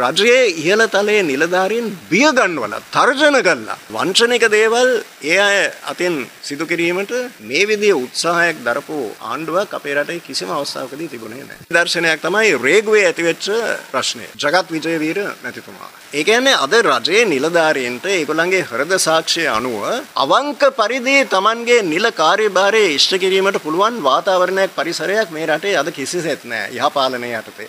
රජයේ ඉහළ තලයේ නිලධාරීන් බිය ගන්නවලා තර්ජන කළා. වංචනික දේවල් ඒ අය අතින් සිදු කිරීමට මේ විදිහේ උත්සාහයක් දරපු ආණ්ඩුවක් අපේ රටේ කිසිම අවස්ථාවකදී තිබුණේ නැහැ. දර්ශනයක් තමයි රේගුවේ ඇතිවෙච්ච ප්‍රශ්නය. ජගත් විජයවීර මැතිතුමා. ඒ කියන්නේ අද රජයේ නිලධාරීන්ට ඒගොල්ලන්ගේ හෘද සාක්ෂිය අනුව අවංක පරිදි Tamanගේ නිල කාර්යභාරය ඉෂ්ට කිරීමට පුළුවන් වාතාවරණයක් පරිසරයක් මේ රටේ අද කිසිසේත් නැහැ. යහපාලනය යටතේ.